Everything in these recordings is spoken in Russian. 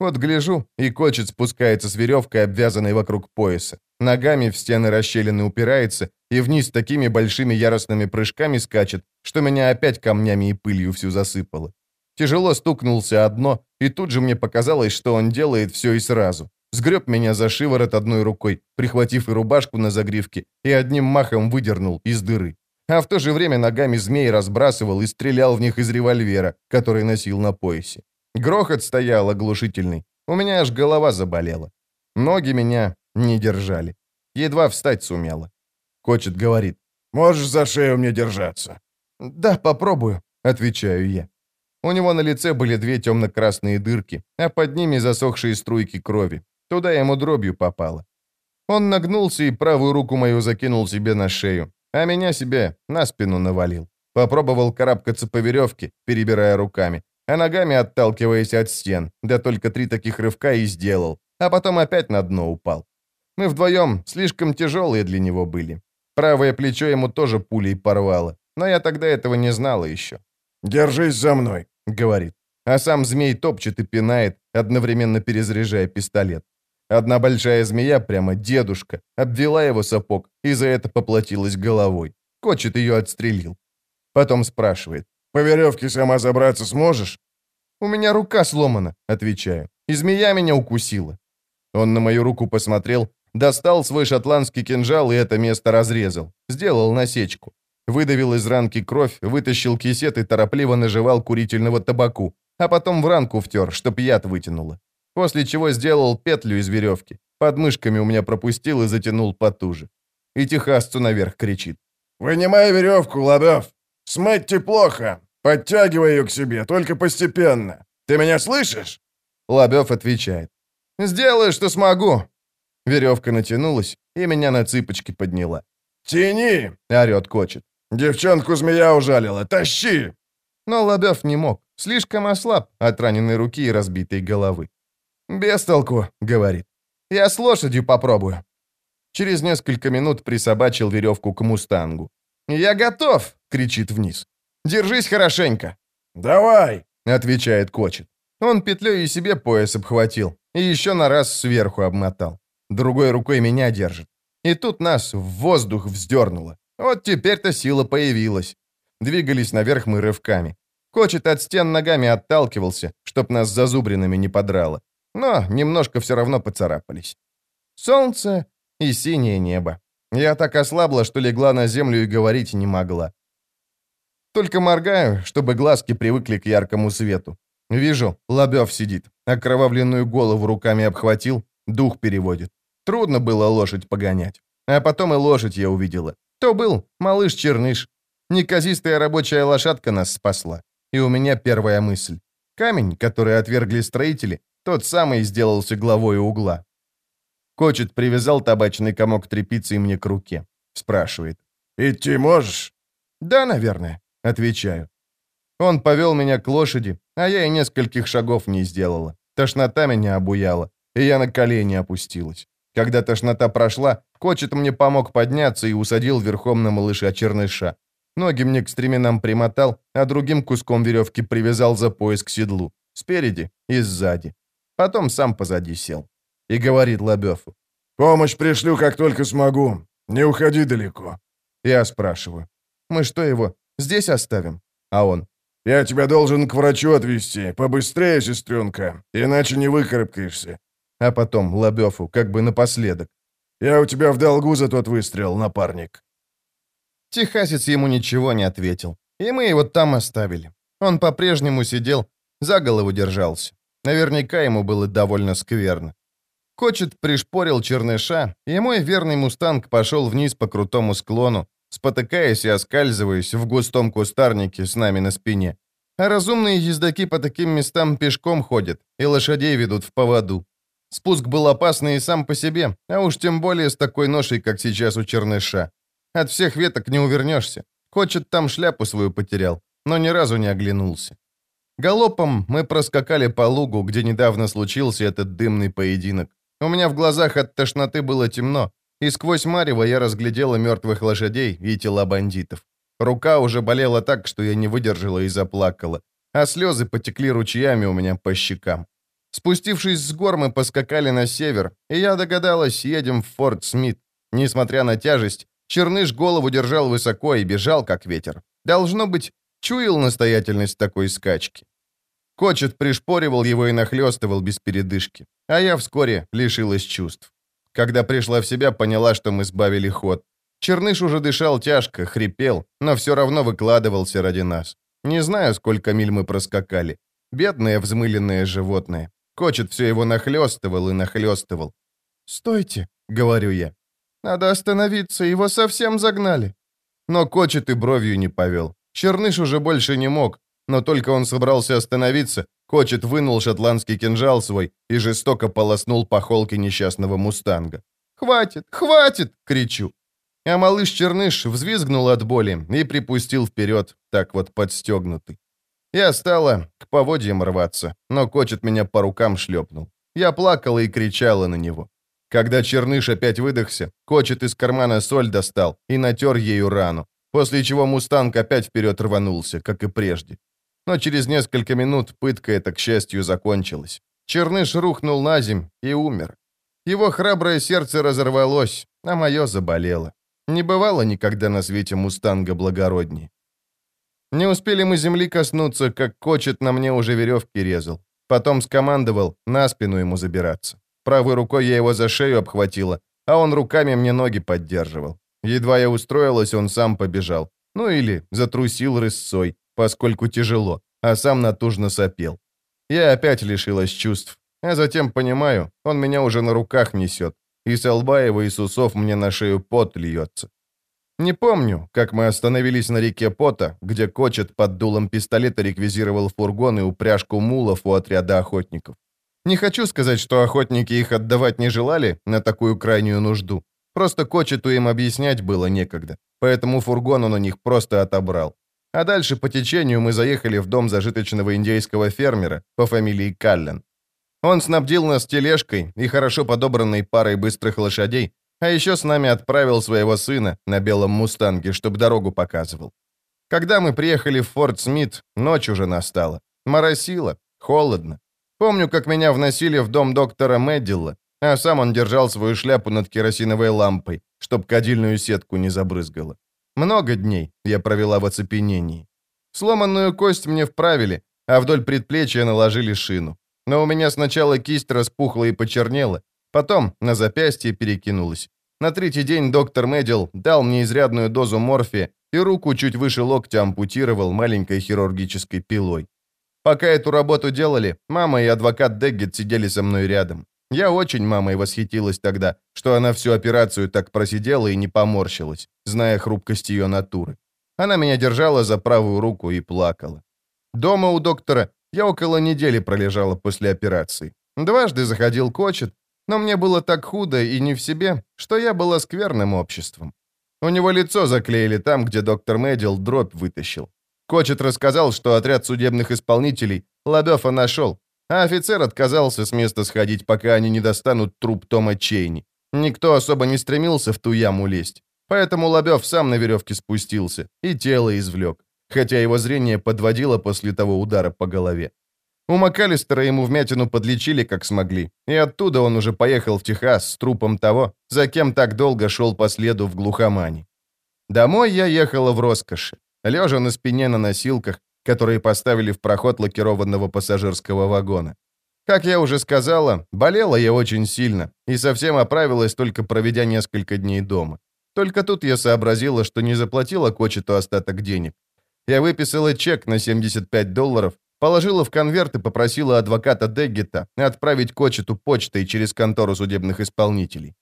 Вот гляжу, и кочет спускается с веревкой, обвязанной вокруг пояса. Ногами в стены расщелины упирается и вниз такими большими яростными прыжками скачет, что меня опять камнями и пылью всю засыпало. Тяжело стукнулся одно, и тут же мне показалось, что он делает все и сразу. Сгреб меня за шиворот одной рукой, прихватив и рубашку на загривке, и одним махом выдернул из дыры. А в то же время ногами змей разбрасывал и стрелял в них из револьвера, который носил на поясе. Грохот стоял оглушительный. У меня аж голова заболела. Ноги меня не держали. Едва встать сумела. Кочет говорит. «Можешь за шею мне держаться?» «Да, попробую», — отвечаю я. У него на лице были две темно-красные дырки, а под ними засохшие струйки крови. Туда ему дробью попало. Он нагнулся и правую руку мою закинул себе на шею, а меня себе на спину навалил. Попробовал карабкаться по веревке, перебирая руками, а ногами отталкиваясь от стен, да только три таких рывка и сделал, а потом опять на дно упал. Мы вдвоем слишком тяжелые для него были. Правое плечо ему тоже пулей порвало, но я тогда этого не знала еще. «Держись за мной», — говорит. А сам змей топчет и пинает, одновременно перезаряжая пистолет. Одна большая змея, прямо дедушка, обвела его сапог и за это поплатилась головой. Кочет ее отстрелил. Потом спрашивает. «По веревке сама забраться сможешь?» «У меня рука сломана», — отвечаю. «И змея меня укусила». Он на мою руку посмотрел, достал свой шотландский кинжал и это место разрезал. Сделал насечку. Выдавил из ранки кровь, вытащил кисет и торопливо наживал курительного табаку, а потом в ранку втер, чтоб яд вытянуло. После чего сделал петлю из веревки. Под мышками у меня пропустил и затянул потуже. И техасцу наверх кричит. «Вынимай веревку, Ладов! Смыть плохо! Подтягивай ее к себе, только постепенно! Ты меня слышишь?» Лобев отвечает. «Сделаю, что смогу!» Веревка натянулась и меня на цыпочки подняла. «Тяни!» — орет кочет. «Девчонку змея ужалила! Тащи!» Но Лобев не мог. Слишком ослаб от раненой руки и разбитой головы. «Без толку», — говорит. «Я с лошадью попробую». Через несколько минут присобачил веревку к мустангу. «Я готов!» — кричит вниз. «Держись хорошенько!» «Давай!» — отвечает Кочет. Он петлей и себе пояс обхватил, и еще на раз сверху обмотал. Другой рукой меня держит. И тут нас в воздух вздернуло. Вот теперь-то сила появилась. Двигались наверх мы рывками. Кочет от стен ногами отталкивался, чтоб нас зазубринами не подрало. Но немножко все равно поцарапались. Солнце и синее небо. Я так ослабла, что легла на землю и говорить не могла. Только моргаю, чтобы глазки привыкли к яркому свету. Вижу, Лобев сидит, окровавленную голову руками обхватил, дух переводит. Трудно было лошадь погонять. А потом и лошадь я увидела. То был малыш Черныш. Неказистая рабочая лошадка нас спасла. И у меня первая мысль. Камень, который отвергли строители, тот самый сделался главой угла. Кочет привязал табачный комок тряпицы мне к руке. Спрашивает. «Идти можешь?» «Да, наверное», — отвечаю. Он повел меня к лошади, а я и нескольких шагов не сделала. Тошнота меня обуяла, и я на колени опустилась. Когда тошнота прошла, Кочет мне помог подняться и усадил верхом на малыша черныша. Ноги мне к стременам примотал, а другим куском веревки привязал за пояс к седлу. Спереди и сзади. Потом сам позади сел. И говорит Лобёву. «Помощь пришлю, как только смогу. Не уходи далеко». Я спрашиваю. «Мы что его, здесь оставим?» А он. «Я тебя должен к врачу отвезти. Побыстрее, сестренка, иначе не выкарабкаешься». А потом Лобёву, как бы напоследок. «Я у тебя в долгу за тот выстрел, напарник». Техасец ему ничего не ответил, и мы его там оставили. Он по-прежнему сидел, за голову держался. Наверняка ему было довольно скверно. Кочет пришпорил черныша, и мой верный мустанг пошел вниз по крутому склону, спотыкаясь и оскальзываясь в густом кустарнике с нами на спине. А разумные ездаки по таким местам пешком ходят и лошадей ведут в поводу. Спуск был опасный и сам по себе, а уж тем более с такой ношей, как сейчас у черныша. От всех веток не увернешься. Кочет там шляпу свою потерял, но ни разу не оглянулся. Галопом мы проскакали по лугу, где недавно случился этот дымный поединок. У меня в глазах от тошноты было темно, и сквозь марево я разглядела мертвых лошадей и тела бандитов. Рука уже болела так, что я не выдержала и заплакала, а слезы потекли ручьями у меня по щекам. Спустившись с гор, мы поскакали на север, и я догадалась, едем в Форт Смит. Несмотря на тяжесть, Черныш голову держал высоко и бежал, как ветер. Должно быть, чуял настоятельность такой скачки. Кочет пришпоривал его и нахлёстывал без передышки, а я вскоре лишилась чувств. Когда пришла в себя, поняла, что мы сбавили ход. Черныш уже дышал тяжко, хрипел, но все равно выкладывался ради нас. Не знаю, сколько миль мы проскакали. Бедное взмыленное животное. Кочет все его нахлёстывал и нахлёстывал. «Стойте», — говорю я. «Надо остановиться, его совсем загнали». Но Кочет и бровью не повел. Черныш уже больше не мог, но только он собрался остановиться, Кочет вынул шотландский кинжал свой и жестоко полоснул по холке несчастного мустанга. «Хватит! Хватит!» — кричу. А малыш Черныш взвизгнул от боли и припустил вперед, так вот подстегнутый. Я стала к поводьям рваться, но Кочет меня по рукам шлепнул. Я плакала и кричала на него. Когда Черныш опять выдохся, Кочет из кармана соль достал и натер ею рану, после чего мустанг опять вперед рванулся, как и прежде. Но через несколько минут пытка эта, к счастью, закончилась. Черныш рухнул на земь и умер. Его храброе сердце разорвалось, а мое заболело. Не бывало никогда на свете мустанга благородней. Не успели мы земли коснуться, как кочет на мне уже веревки резал. Потом скомандовал на спину ему забираться. Правой рукой я его за шею обхватила, а он руками мне ноги поддерживал. Едва я устроилась, он сам побежал. Ну или затрусил рысцой, поскольку тяжело, а сам натужно сопел. Я опять лишилась чувств. А затем понимаю, он меня уже на руках несет, и с лба его и с мне на шею пот льется. Не помню, как мы остановились на реке Пота, где Кочет под дулом пистолета реквизировал фургон и упряжку мулов у отряда охотников. Не хочу сказать, что охотники их отдавать не желали на такую крайнюю нужду. Просто Кочету им объяснять было некогда, поэтому фургон он у них просто отобрал. А дальше по течению мы заехали в дом зажиточного индейского фермера по фамилии Каллен. Он снабдил нас тележкой и хорошо подобранной парой быстрых лошадей, а еще с нами отправил своего сына на белом мустанге, чтобы дорогу показывал. Когда мы приехали в Форт Смит, ночь уже настала. Моросило, холодно. Помню, как меня вносили в дом доктора Мэддилла, а сам он держал свою шляпу над керосиновой лампой, чтоб кадильную сетку не забрызгало. Много дней я провела в оцепенении. Сломанную кость мне вправили, а вдоль предплечья наложили шину. Но у меня сначала кисть распухла и почернела, потом на запястье перекинулась. На третий день доктор Мэддил дал мне изрядную дозу морфия и руку чуть выше локтя ампутировал маленькой хирургической пилой. Пока эту работу делали, мама и адвокат Деггет сидели со мной рядом. Я очень мамой восхитилась тогда, что она всю операцию так просидела и не поморщилась, зная хрупкость ее натуры. Она меня держала за правую руку и плакала. Дома у доктора я около недели пролежала после операции. Дважды заходил кочет, но мне было так худо и не в себе, что я была скверным обществом. У него лицо заклеили там, где доктор Мэддил дробь вытащил. Кочет рассказал, что отряд судебных исполнителей Ладофа нашел, а офицер отказался с места сходить, пока они не достанут труп Тома Чейни. Никто особо не стремился в ту яму лезть. Поэтому Лобёв сам на веревке спустился и тело извлек, хотя его зрение подводило после того удара по голове. У МакАлистера ему вмятину подлечили как смогли, и оттуда он уже поехал в Техас с трупом того, за кем так долго шел по следу в глухомане. Домой я ехала в роскоши, лежа на спине на носилках, которые поставили в проход лакированного пассажирского вагона. Как я уже сказала, болела я очень сильно и совсем оправилась, только проведя несколько дней дома. Только тут я сообразила, что не заплатила Кочету остаток денег. Я выписала чек на 75 долларов, положила в конверт и попросила адвоката Деггета отправить Кочету почтой через контору судебных исполнителей.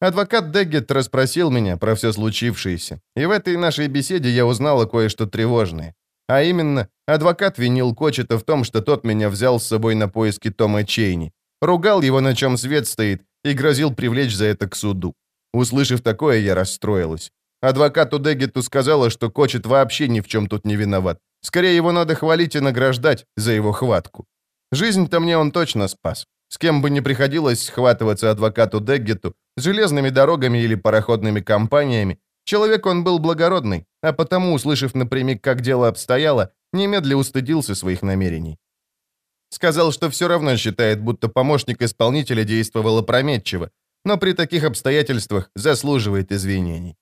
Адвокат Деггет расспросил меня про все случившееся, и в этой нашей беседе я узнала кое-что тревожное. А именно, адвокат винил Кочета в том, что тот меня взял с собой на поиски Тома Чейни, ругал его, на чем свет стоит, и грозил привлечь за это к суду. Услышав такое, я расстроилась. Адвокату Деггету сказала, что Кочет вообще ни в чем тут не виноват. Скорее, его надо хвалить и награждать за его хватку. Жизнь-то мне он точно спас. С кем бы ни приходилось схватываться адвокату Деггету, железными дорогами или пароходными компаниями, Человек он был благородный, а потому, услышав напрямик, как дело обстояло, немедля устыдился своих намерений. Сказал, что все равно считает, будто помощник исполнителя действовал опрометчиво, но при таких обстоятельствах заслуживает извинений.